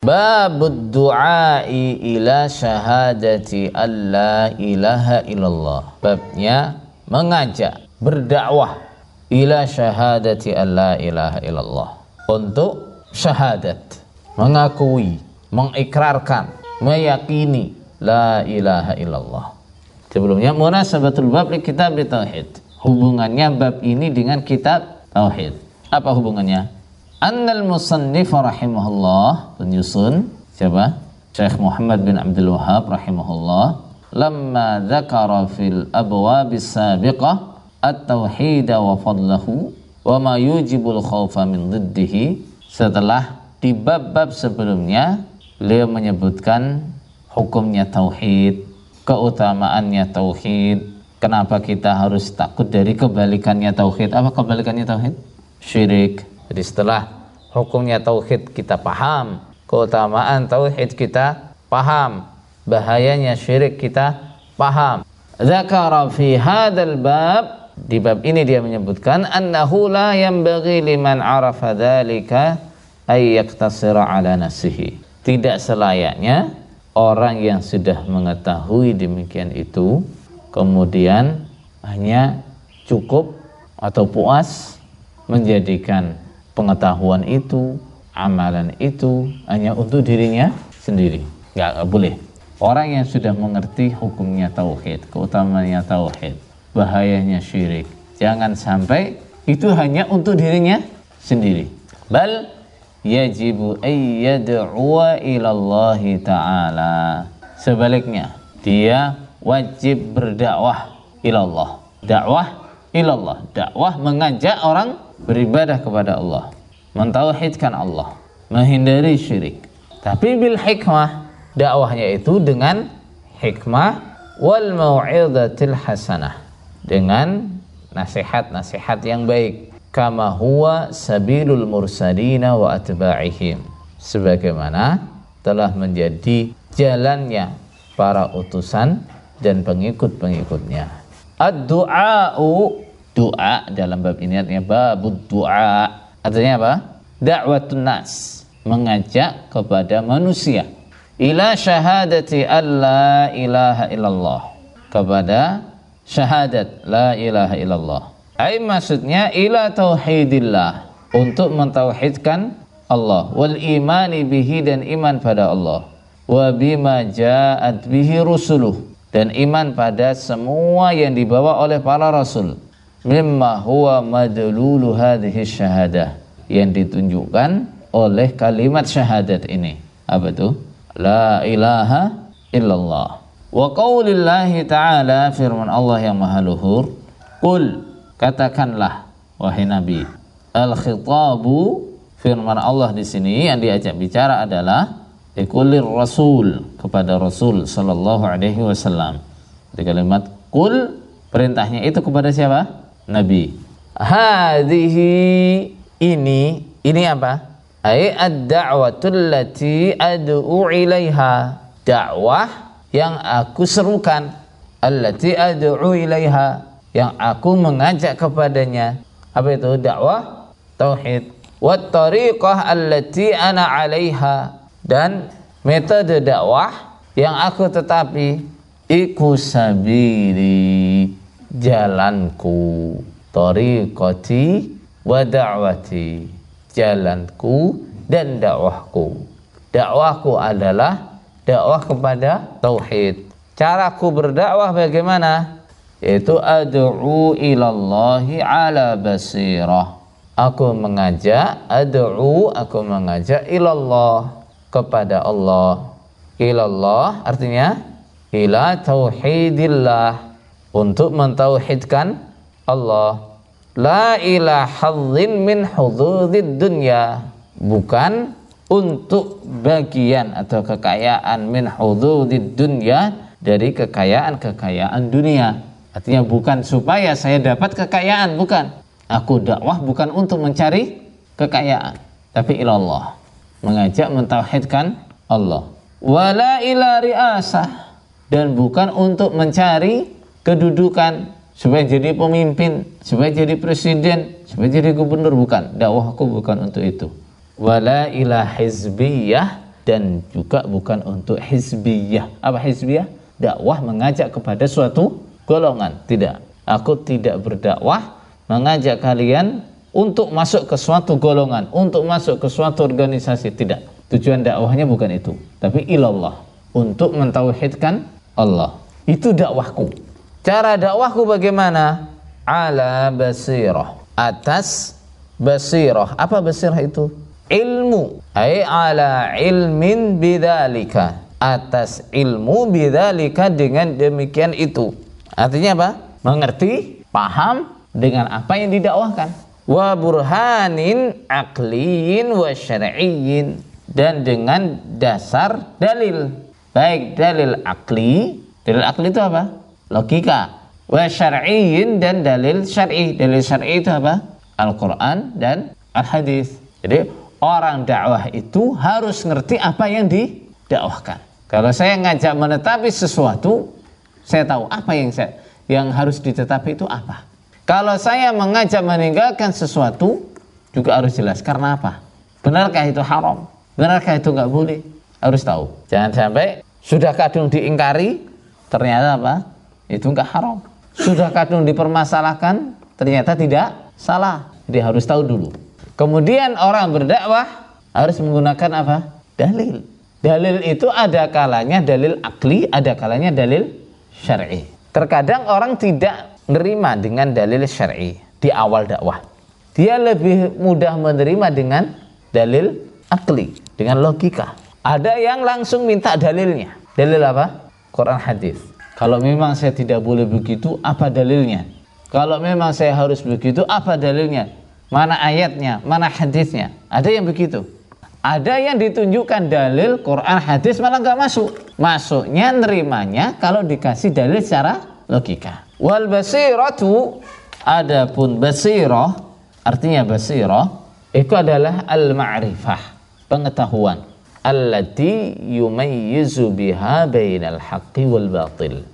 Babud du'ai ila syahadati alla ilaha illallah. Babnya mengajak, berdakwah ila syahadati alla ilaha illallah. Untuk syahadat, mengakui, mengikrarkan, meyakini la ilaha illallah. Sebelumnya munasabatul bab li kitab tauhid. Hubungannya bab ini dengan kitab tauhid. Apa hubungannya? Annal musannif rahimahullah penyusun siapa? Syekh Muhammad bin Abdul Wahab rahimahullah lamma dzakara fil abwab sabiqah at-tauhid wa fadlahu wa ma yujibul khaufa min diddihi setelah di bab-bab sebelumnya beliau menyebutkan hukumnya tauhid, keutamaannya tauhid, kenapa kita harus takut dari kebalikannya tauhid. Apa kebalikannya tauhid? Syirik, jadi setelah hukumnya tauhid kita paham, keutamaan tauhid kita paham, bahayanya syirik kita paham. Zakara fi hadzal bab di bab ini dia menyebutkan annahu la yanbaghi liman arafa dzalika ay yaktasira ala nafsihi. Tidak selayaknya orang yang sudah mengetahui demikian itu kemudian hanya cukup atau puas menjadikan pengetahuan itu, amalan itu hanya untuk dirinya sendiri. Nggak boleh. Orang yang sudah mengerti hukumnya tauhid, keutamaannya tauhid, bahayanya syirik, jangan sampai itu hanya untuk dirinya sendiri. Bal yajibu ayyad'uwa ilallahi ta'ala. Sebaliknya, dia wajib berdakwah ilallah. Dakwah ilallah. Dakwah mengajak orang beribadah kepada Allah, mentauhidkan Allah, menghindari syirik. Tapi bil hikmah, dakwahnya itu dengan hikmah wal mau'izatil hasanah, dengan nasihat-nasihat yang baik. Kama huwa sabilul mursalina wa atba'ihim. Sebagaimana telah menjadi jalannya para utusan dan pengikut-pengikutnya. Ad-du'a'u doa dalam bab ini artinya babud doa artinya apa? Dakwatun nas. Mengajak kepada manusia. Ila syahadati alla ilaha illallah. Kepada syahadat la ilaha illallah. Ai maksudnya ila tauhidillah. Untuk mentauhidkan Allah. Wal imani bihi dan iman pada Allah. Wa bima ja'at bihi rusuluh. Dan iman pada semua yang dibawa oleh para rasul mimma huwa madlulu hadhihi syahadah. Yang ditunjukkan oleh kalimat syahadat ini. Apa itu? La ilaha illallah. Wa qaulillahi ta'ala firman Allah yang maha luhur qul katakanlah wahai nabi al khitabu firman Allah di sini yang diajak bicara adalah dikulir rasul kepada rasul sallallahu alaihi wasallam. Di kalimat qul perintahnya itu kepada siapa Nabi. Hadhihi ini ini apa? Ai ad-da'watul lati ad'u ilaiha. Dakwah yang aku serukan. Allati ad'u ilaiha. Yang aku mengajak kepadanya. Apa itu? Dakwah tauhid. Wat tariqah allati ana 'alaiha. Dan metode dakwah yang aku tetapi iku sabili jalanku tariqati wa da'wati. Jalanku dan dakwahku. Dakwahku adalah dakwah kepada tauhid. Caraku berdakwah bagaimana? Yaitu ad'u ilallahi ala basirah. Aku mengajak ad'u aku mengajak ilallah kepada Allah. Ilallah artinya ila tauhidillah untuk mentauhidkan Allah. La ilahadzin min hududid dunya. Bukan untuk bagian atau kekayaan min hududid dunya dari kekayaan-kekayaan dunia. Artinya bukan supaya saya dapat kekayaan, bukan. Aku dakwah bukan untuk mencari kekayaan, tapi ilallah. Mengajak mentauhidkan Allah. Wala ila riasah dan bukan untuk mencari kedudukan supaya jadi pemimpin, supaya jadi presiden, supaya jadi gubernur bukan. Dakwahku bukan untuk itu. Wala ila hizbiyah dan juga bukan untuk hizbiyah. Apa hizbiyah? Dakwah mengajak kepada suatu golongan. Tidak. Aku tidak berdakwah mengajak kalian untuk masuk ke suatu golongan, untuk masuk ke suatu organisasi. Tidak. Tujuan dakwahnya bukan itu, tapi ilallah. Untuk mentauhidkan Allah. Itu dakwahku. Cara dakwahku bagaimana? Ala basirah. Atas basirah. Apa basirah itu? ilmu. Ay ala ilmin bidzalika atas ilmu bidzalika dengan demikian itu. Artinya apa? Mengerti paham dengan apa yang didakwahkan. Wa burhanin aqliyin wa syar'iyyin. Dan dengan dasar dalil. Baik dalil akli. Dalil akli itu apa logika wa syar'iyyin dan dalil syar'i dalil syar'i itu apa Al-Qur'an dan Al-Hadis jadi orang dakwah itu harus ngerti apa yang didakwahkan. Kalau saya ngajak menetapi sesuatu, saya tahu apa yang saya yang harus ditetapi itu apa. Kalau saya mengajak meninggalkan sesuatu, juga harus jelas karena apa. Benarkah itu haram? Benarkah itu nggak boleh? Harus tahu. Jangan sampai sudah kadung diingkari, ternyata apa? Itu nggak haram. Sudah kadung dipermasalahkan, ternyata tidak salah. Jadi harus tahu dulu. Kemudian orang berdakwah harus menggunakan apa? Dalil. Dalil itu ada kalanya dalil akli, ada kalanya dalil syar'i. Terkadang orang tidak menerima dengan dalil syar'i di awal dakwah. Dia lebih mudah menerima dengan dalil akli, dengan logika. Ada yang langsung minta dalilnya. Dalil apa? Quran hadis. Kalau memang saya tidak boleh begitu, apa dalilnya? Kalau memang saya harus begitu, apa dalilnya? mana ayatnya, mana hadisnya. Ada yang begitu. Ada yang ditunjukkan dalil Quran hadis malah nggak masuk. Masuknya nerimanya kalau dikasih dalil secara logika. Wal basiratu adapun basirah artinya basirah itu adalah al ma'rifah, pengetahuan. Allati yumayyizu biha bainal haqqi wal batil.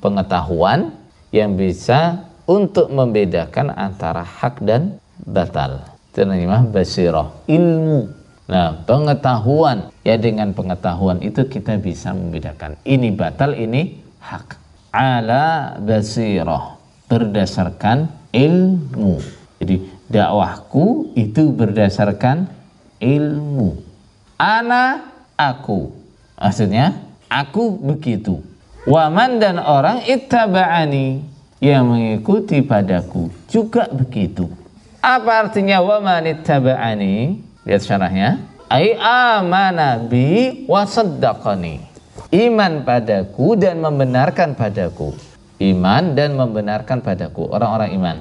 Pengetahuan yang bisa untuk membedakan antara hak dan batal. Namanya basirah, ilmu. Nah, pengetahuan. Ya dengan pengetahuan itu kita bisa membedakan. Ini batal, ini hak. Ala basirah. Berdasarkan ilmu. Jadi dakwahku itu berdasarkan ilmu. Ana aku. Maksudnya aku begitu. Waman dan orang ittaba'ani yang mengikuti padaku juga begitu. Apa artinya wa manittaba'ani? Lihat syarahnya. Ai amana bi wa saddaqani. Iman padaku dan membenarkan padaku. Iman dan membenarkan padaku orang-orang iman.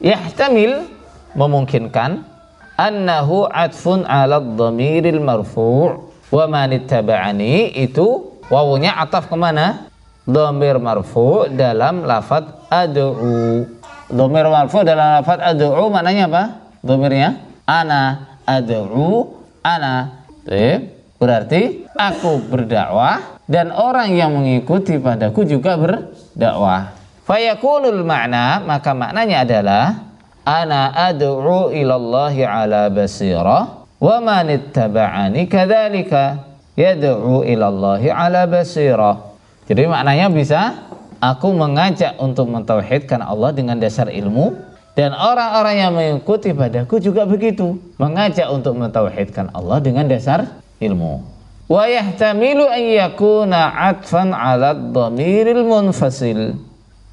Yahtamil memungkinkan annahu atfun 'ala dhamiril marfu' wa manittaba'ani itu wawunya ataf ke mana? Dhamir marfu dalam lafaz ad'u Domir marfu dalam lafaz ad'u maknanya apa? Domirnya ana ad'u ana. Berarti aku berdakwah dan orang yang mengikuti padaku juga berdakwah. Fayakunul makna maka maknanya adalah ana ad'u ilallahi ala basirah wa man ittaba'ani kadzalika yad'u ilallahi ala basirah. Jadi maknanya bisa aku mengajak untuk mentauhidkan Allah dengan dasar ilmu dan orang-orang yang mengikuti padaku juga begitu mengajak untuk mentauhidkan Allah dengan dasar ilmu wa yahtamilu an yakuna atfan 'ala dhamiril munfasil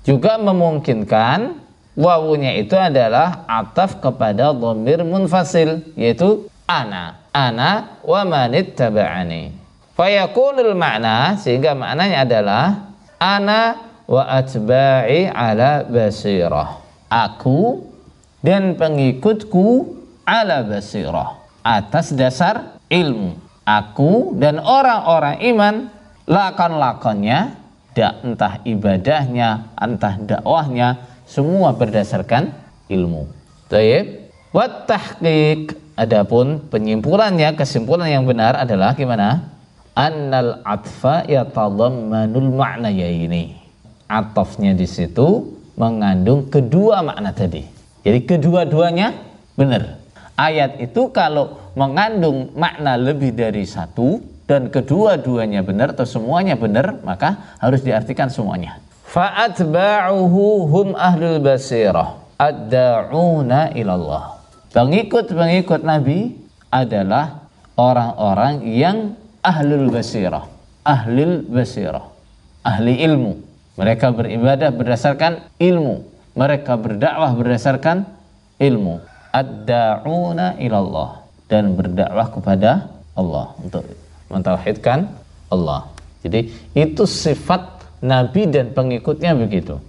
juga memungkinkan wawunya itu adalah ataf kepada dhamir munfasil yaitu ana ana wa manit taba'ani fayakunul makna sehingga maknanya adalah ana wa atba'i ala basirah. Aku dan pengikutku ala basirah atas dasar ilmu. Aku dan orang-orang iman lakon-lakonnya entah ibadahnya, entah dakwahnya semua berdasarkan ilmu. Taib. Wat tahqiq adapun penyimpulannya, kesimpulan yang benar adalah gimana? Annal atfa yatadammanul ya ini atofnya di situ mengandung kedua makna tadi. Jadi kedua-duanya benar. Ayat itu kalau mengandung makna lebih dari satu dan kedua-duanya benar atau semuanya benar, maka harus diartikan semuanya. Fa'atba'uhu hum ahlul basirah ad-da'una ilallah. Pengikut-pengikut Nabi adalah orang-orang yang ahlul basirah, ahlul basirah, ahli ilmu. Mereka beribadah berdasarkan ilmu. Mereka berdakwah berdasarkan ilmu. Ad-da'una ilallah dan berdakwah kepada Allah untuk mentauhidkan Allah. Jadi itu sifat Nabi dan pengikutnya begitu.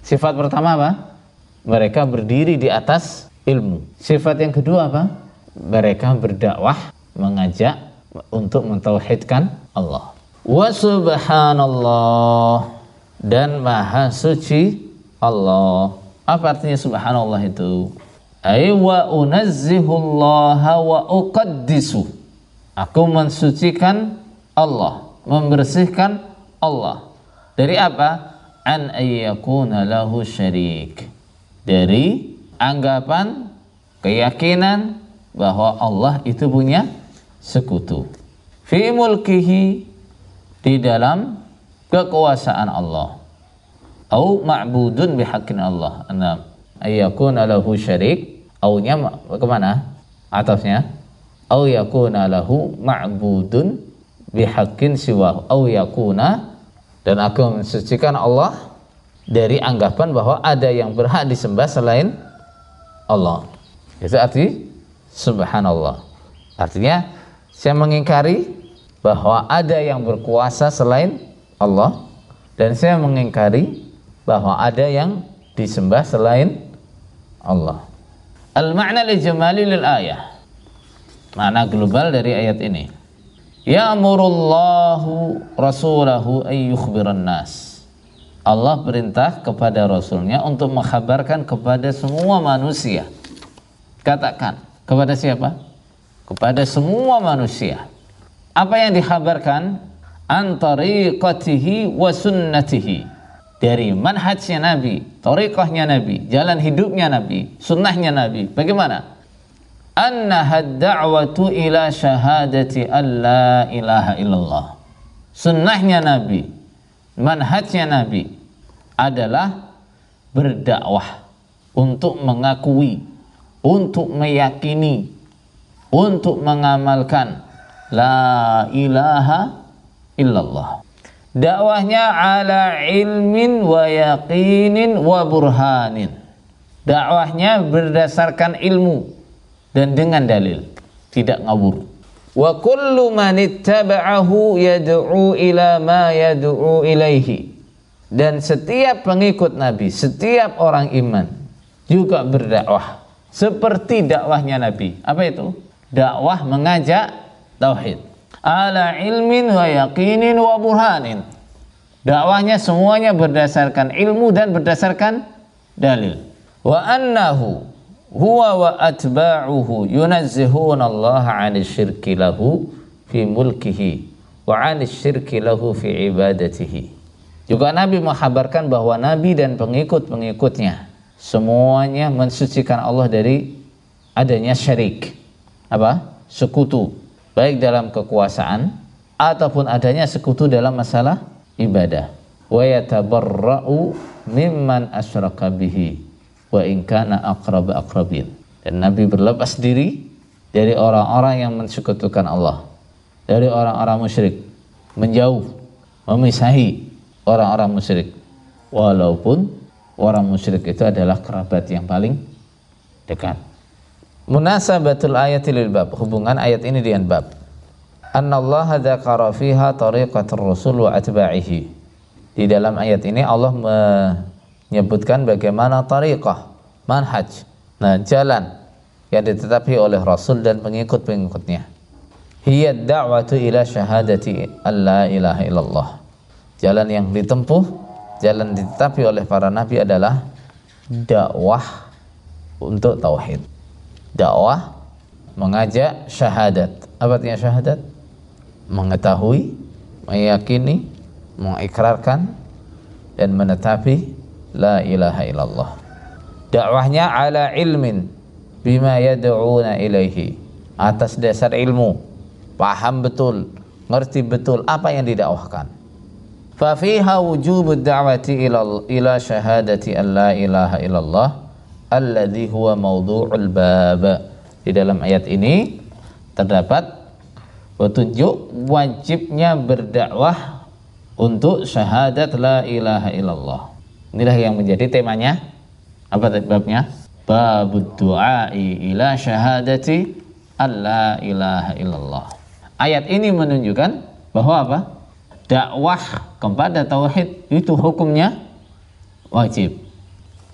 Sifat pertama apa? Mereka berdiri di atas ilmu. Sifat yang kedua apa? Mereka berdakwah, mengajak untuk mentauhidkan Allah. Wa subhanallah dan maha suci Allah. Apa artinya subhanallah itu? Ay wa unazzihullaha wa uqaddisu. Aku mensucikan Allah, membersihkan Allah. Dari apa? An ayyakuna lahu syarik. Dari anggapan, keyakinan bahwa Allah itu punya sekutu. Fi mulkihi di dalam kekuasaan Allah au ma'budun bihaqqin Allah anna ayyakuna lahu syarik aunya ke mana atasnya au yakuna lahu ma'budun bihaqqin siwa au yakuna dan aku mensucikan Allah dari anggapan bahwa ada yang berhak disembah selain Allah itu arti subhanallah artinya saya mengingkari bahwa ada yang berkuasa selain Allah dan saya mengingkari bahwa ada yang disembah selain Allah. Al-ma'na li jamali lil ayah. Makna global dari ayat ini. Ya'murullahu rasulahu ay yukhbiran nas. Allah perintah kepada rasulnya untuk menghabarkan kepada semua manusia. Katakan, kepada siapa? Kepada semua manusia. Apa yang dikhabarkan? antariqatihi wa sunnatihi dari manhajnya Nabi, tariqahnya Nabi, jalan hidupnya Nabi, sunnahnya Nabi. Bagaimana? Anna da'watu ila syahadati an la ilaha illallah. Sunnahnya Nabi, manhajnya Nabi adalah berdakwah untuk mengakui, untuk meyakini, untuk mengamalkan la ilaha illallah. Dakwahnya ala ilmin wa yaqinin wa burhanin. Dakwahnya berdasarkan ilmu dan dengan dalil, tidak ngawur. Wa kullu man ittaba'ahu yad'u ila ma yad'u ilaihi. Dan setiap pengikut Nabi, setiap orang iman juga berdakwah seperti dakwahnya Nabi. Apa itu? Dakwah mengajak tauhid ala ilmin wa yaqinin wa burhanin. Dakwahnya semuanya berdasarkan ilmu dan berdasarkan dalil. Wa annahu huwa wa atba'uhu yunazzihuna Allah 'anil syirki lahu fi mulkihi wa 'anil syirki lahu fi ibadatihi. Juga Nabi menghabarkan bahwa Nabi dan pengikut-pengikutnya semuanya mensucikan Allah dari adanya syirik. Apa? Sekutu baik dalam kekuasaan ataupun adanya sekutu dalam masalah ibadah wa yatabarra'u mimman asyraka bihi wa in kana aqrab aqrabin. Dan Nabi berlepas diri dari orang-orang yang mensekutukan Allah. Dari orang-orang musyrik. Menjauh memisahi orang-orang musyrik. Walaupun orang musyrik itu adalah kerabat yang paling dekat. Munasabatul lil bab, hubungan ayat ini dengan bab. Annallaha dzakara fiha tariqatur rasul wa atba'ihi. Di dalam ayat ini Allah menyebutkan bagaimana tariqah, manhaj, nah jalan yang ditetapi oleh Rasul dan pengikut-pengikutnya. Hiya da'watu ila syahadati alla ilaha illallah. Jalan yang ditempuh, jalan ditetapi oleh para nabi adalah dakwah untuk tauhid dakwah mengajak syahadat. Apa artinya syahadat? Mengetahui, meyakini, mengikrarkan dan menetapi la ilaha illallah. Dakwahnya ala ilmin bima yad'una ilaihi. atas dasar ilmu, paham betul, ngerti betul apa yang didakwahkan. Fafiha wujubud da'wati ila ila syahadati an la ilaha illallah alladhi huwa mawdu'ul bab. Di dalam ayat ini terdapat petunjuk wajibnya berdakwah untuk syahadat la ilaha illallah. Inilah yang menjadi temanya. Apa babnya? Babud du'ai ila syahadati alla ilaha illallah. Ayat ini menunjukkan bahwa apa? Dakwah kepada tauhid itu hukumnya wajib.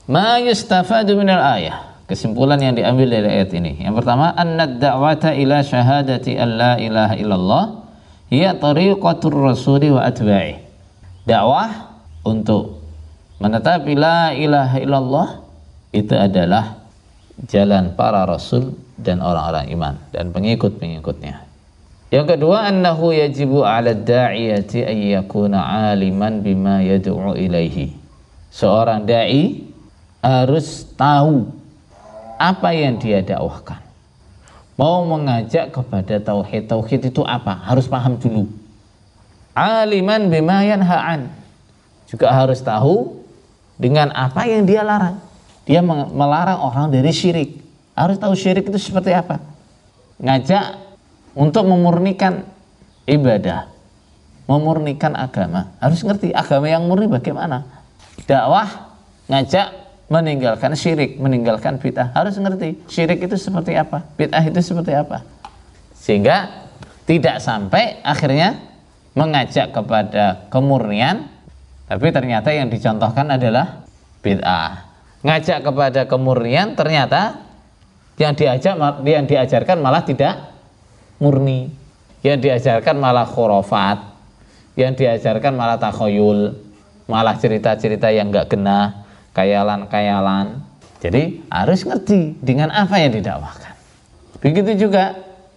Ma yustafadu minal ayah. Kesimpulan yang diambil dari ayat ini. Yang pertama, anna da'wata ila syahadati alla ilaha illallah hiya tariqatur rasuli wa atba'i. Dakwah untuk menetapi la ilaha illallah itu adalah jalan para rasul dan orang-orang iman dan pengikut-pengikutnya. Yang kedua, annahu yajibu 'ala da'iyati ay yakuna 'aliman bima yad'u ilaihi. Seorang dai harus tahu apa yang dia dakwahkan. Mau mengajak kepada tauhid, tauhid itu apa? Harus paham dulu. Aliman bima yanha'an. Juga harus tahu dengan apa yang dia larang. Dia melarang orang dari syirik. Harus tahu syirik itu seperti apa. Ngajak untuk memurnikan ibadah, memurnikan agama. Harus ngerti agama yang murni bagaimana. Dakwah ngajak meninggalkan syirik, meninggalkan bid'ah. Harus ngerti syirik itu seperti apa, bid'ah itu seperti apa. Sehingga tidak sampai akhirnya mengajak kepada kemurnian tapi ternyata yang dicontohkan adalah bid'ah. Ngajak kepada kemurnian ternyata yang diajak yang diajarkan malah tidak murni. Yang diajarkan malah khurafat. Yang diajarkan malah takhoyul malah cerita-cerita yang enggak kena kayalan-kayalan. Jadi harus ngerti dengan apa yang didakwahkan begitu juga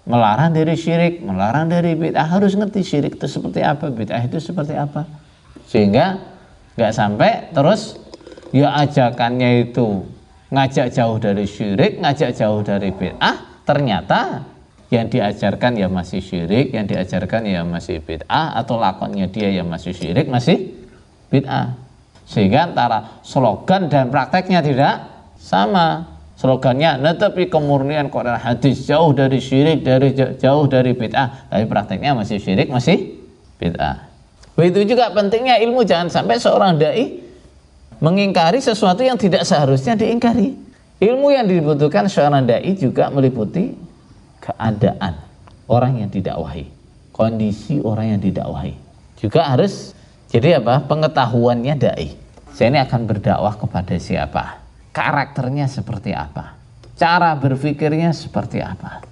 melarang dari syirik melarang dari bid'ah harus ngerti syirik itu seperti apa bid'ah itu seperti apa sehingga nggak sampai terus ya ajakannya itu ngajak jauh dari syirik, ngajak jauh dari bid'ah, ternyata yang diajarkan ya masih syirik, yang diajarkan ya masih bid'ah atau lakonnya dia yang masih syirik, masih bid'ah. Sehingga antara slogan dan prakteknya tidak sama. Slogannya netapi kemurnian Quran hadis jauh dari syirik, dari jauh dari bid'ah, tapi prakteknya masih syirik, masih bid'ah. Begitu juga pentingnya ilmu jangan sampai seorang dai mengingkari sesuatu yang tidak seharusnya diingkari. Ilmu yang dibutuhkan seorang dai juga meliputi keadaan orang yang didakwahi, kondisi orang yang didakwahi. Juga harus jadi apa? Pengetahuannya dai. Saya ini akan berdakwah kepada siapa? Karakternya seperti apa? Cara berpikirnya seperti apa?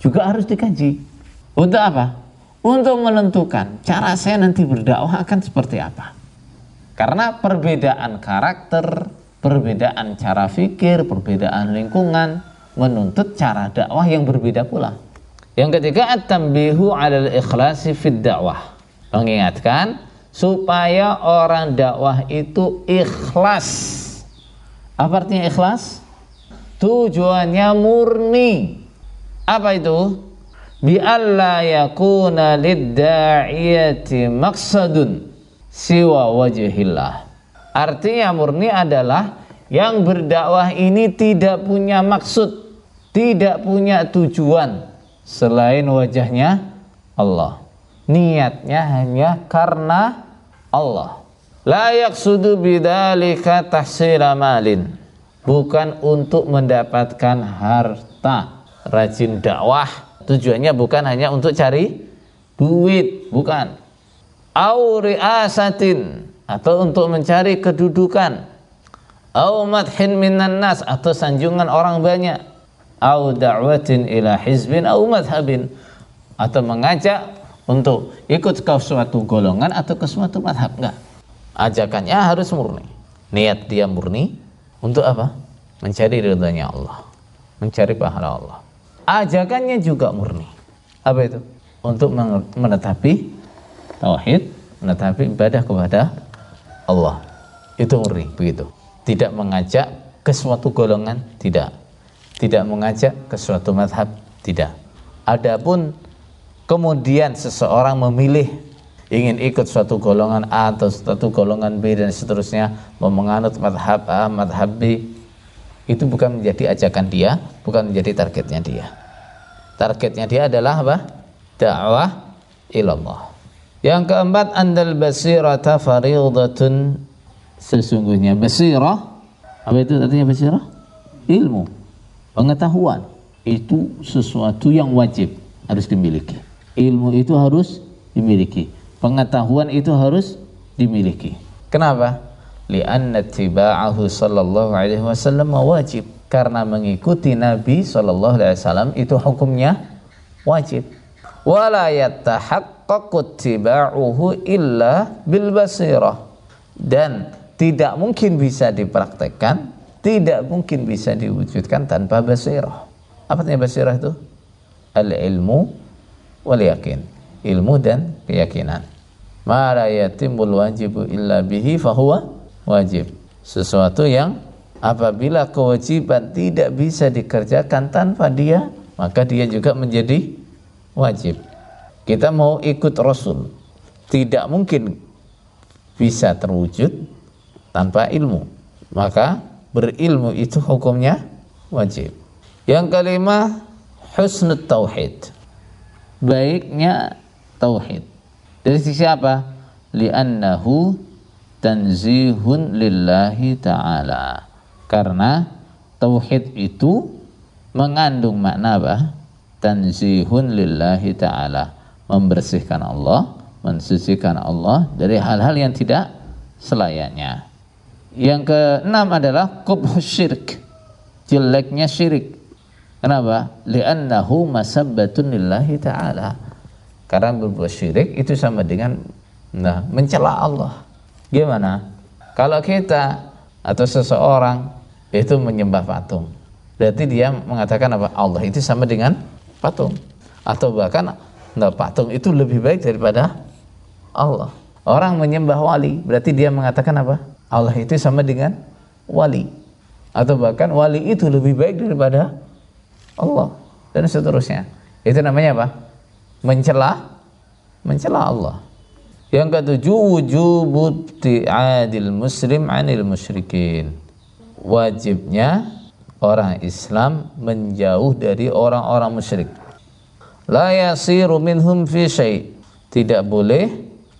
Juga harus dikaji. Untuk apa? Untuk menentukan cara saya nanti berdakwah akan seperti apa. Karena perbedaan karakter, perbedaan cara fikir, perbedaan lingkungan menuntut cara dakwah yang berbeda pula. Yang ketiga at-tambihu 'alal ikhlasi fid dakwah. Mengingatkan supaya orang dakwah itu ikhlas. Apa artinya ikhlas? Tujuannya murni. Apa itu? Bi alla yakuna lid-da'iyati maqsadun siwa wajhillah. Artinya murni adalah yang berdakwah ini tidak punya maksud, tidak punya tujuan selain wajahnya Allah. Niatnya hanya karena Allah. La yaqsudu bidzalika tahsila malin. Bukan untuk mendapatkan harta. Rajin dakwah tujuannya bukan hanya untuk cari duit, bukan. Au riasatin atau untuk mencari kedudukan. Au madhin minan nas atau sanjungan orang banyak. Au da'watin ila hizbin au madhabin. Atau mengajak untuk ikut ke suatu golongan atau ke suatu madhab. Enggak. Ajakannya harus murni. Niat dia murni untuk apa? Mencari ridhonya Allah. Mencari pahala Allah ajakannya juga murni. Apa itu? Untuk menetapi tauhid menetapi ibadah kepada Allah. Itu murni begitu. Tidak mengajak ke suatu golongan tidak. Tidak mengajak ke suatu madhab tidak. Adapun kemudian seseorang memilih ingin ikut suatu golongan A atau suatu golongan B dan seterusnya menganut madhab A, madhab B itu bukan menjadi ajakan dia, bukan menjadi targetnya dia. Targetnya dia adalah apa? Dakwah ilallah. Yang keempat andal basirata faridatun sesungguhnya basirah apa itu artinya basirah? Ilmu, pengetahuan itu sesuatu yang wajib harus dimiliki. Ilmu itu harus dimiliki pengetahuan itu harus dimiliki. Kenapa? Lianna tiba'ahu sallallahu alaihi wasallam wajib. Karena mengikuti Nabi sallallahu alaihi wasallam itu hukumnya wajib. Illa bil basirah. Dan tidak mungkin bisa dipraktekkan, tidak mungkin bisa diwujudkan tanpa basirah. Apa artinya basirah itu? Al-ilmu wal yakin ilmu dan keyakinan. Ma la yatimul wajibu illa bihi fahuwa wajib. Sesuatu yang apabila kewajiban tidak bisa dikerjakan tanpa dia, maka dia juga menjadi wajib. Kita mau ikut Rasul, tidak mungkin bisa terwujud tanpa ilmu. Maka berilmu itu hukumnya wajib. Yang kelima, husnul tauhid. Baiknya tauhid. Dari sisi apa? Li'annahu tanzihun lillahi ta'ala. Karena tauhid itu mengandung makna apa? Tanzihun lillahi ta'ala. Membersihkan Allah, mensucikan Allah dari hal-hal yang tidak selayaknya. Yang keenam adalah kubh syirik. Jeleknya syirik. Kenapa? Li'annahu masabbatun lillahi ta'ala karena berbuat syirik itu sama dengan nah, mencela Allah. Gimana? Kalau kita atau seseorang itu menyembah patung, berarti dia mengatakan apa? Allah itu sama dengan patung. Atau bahkan nah, patung itu lebih baik daripada Allah. Orang menyembah wali, berarti dia mengatakan apa? Allah itu sama dengan wali. Atau bahkan wali itu lebih baik daripada Allah dan seterusnya. Itu namanya apa? mencela mencela Allah. Yang ketujuh wujub ti'adil muslim anil musyrikin. Wajibnya orang Islam menjauh dari orang-orang musyrik. La yasiru minhum fi syai. Tidak boleh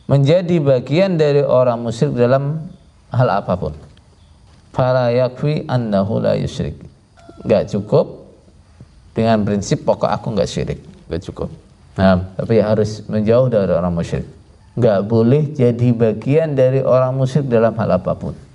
menjadi bagian dari orang musyrik dalam hal apa pun. Fala yakfi annahu la yusyrik. Enggak cukup dengan prinsip pokok aku enggak syirik. Enggak cukup. Nah, tapi harus menjauh dari orang musyrik. Enggak boleh jadi bagian dari orang musyrik dalam hal apa pun.